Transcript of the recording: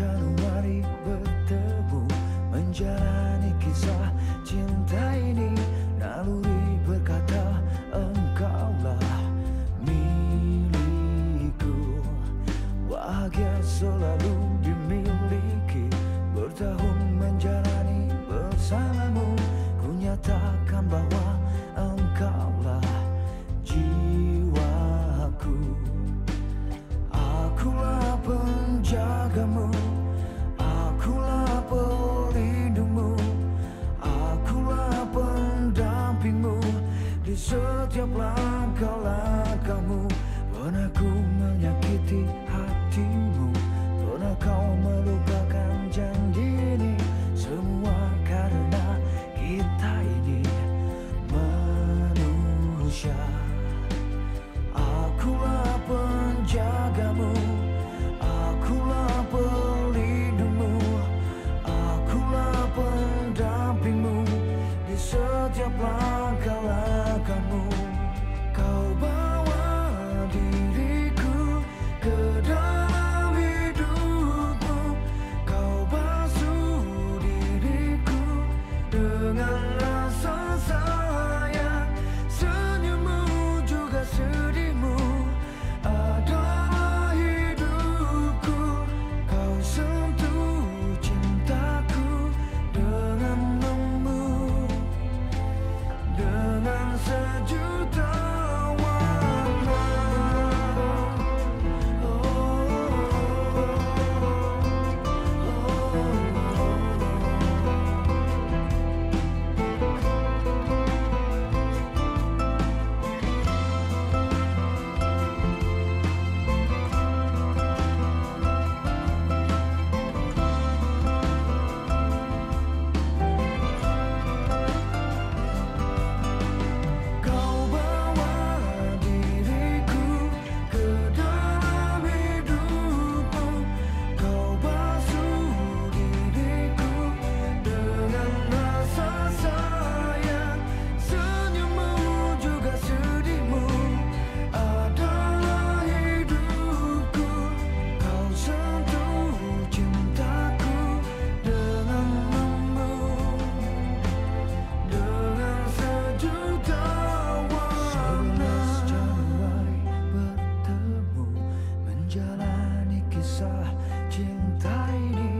Januari bertemu Menjalani kisah cinta ini. Naluri berkata engkaulah milikku. Bahagia selalu dimiliki Bertahun menjalani bersamamu. Ku nyatakan bahwa Setiap langkah-langkahmu Pernah ku menyakiti hatimu. 沙金带泥。